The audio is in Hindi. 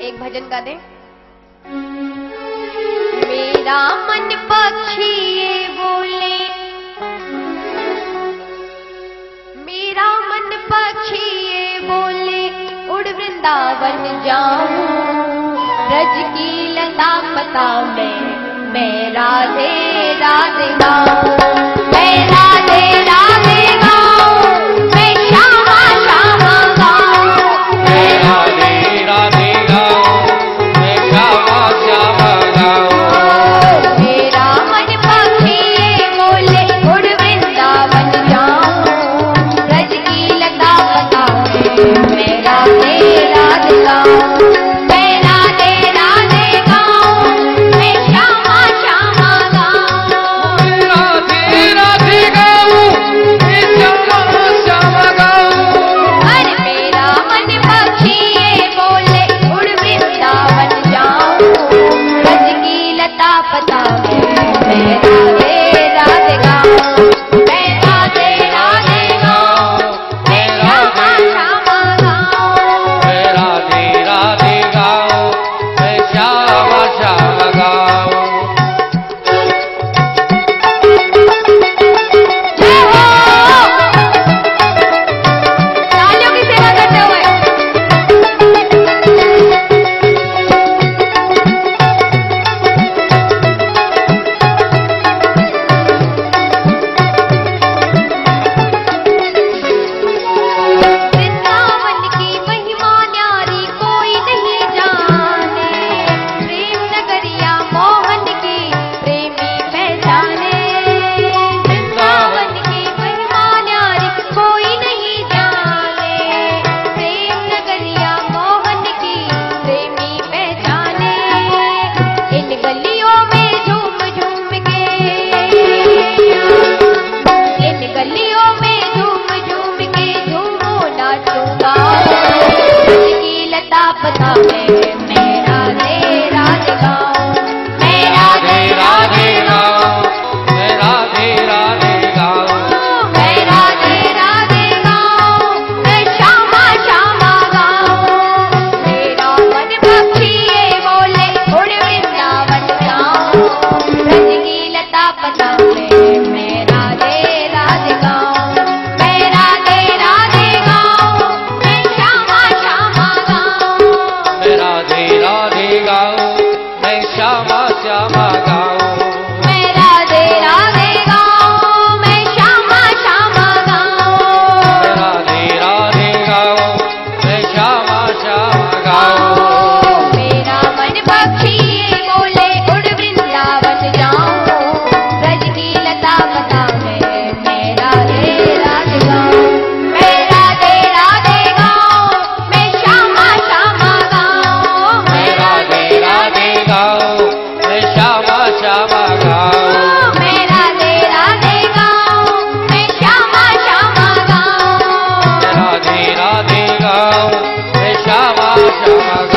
एक भजन गा दें। मेरा मन पक्षी ये बोले। मेरा मन पक्षी ये बोले, उड़ वृंदावन जाऊँ। रज की लता पता मैं मैं राधे राधे गाऊं। मैं पता है। Java.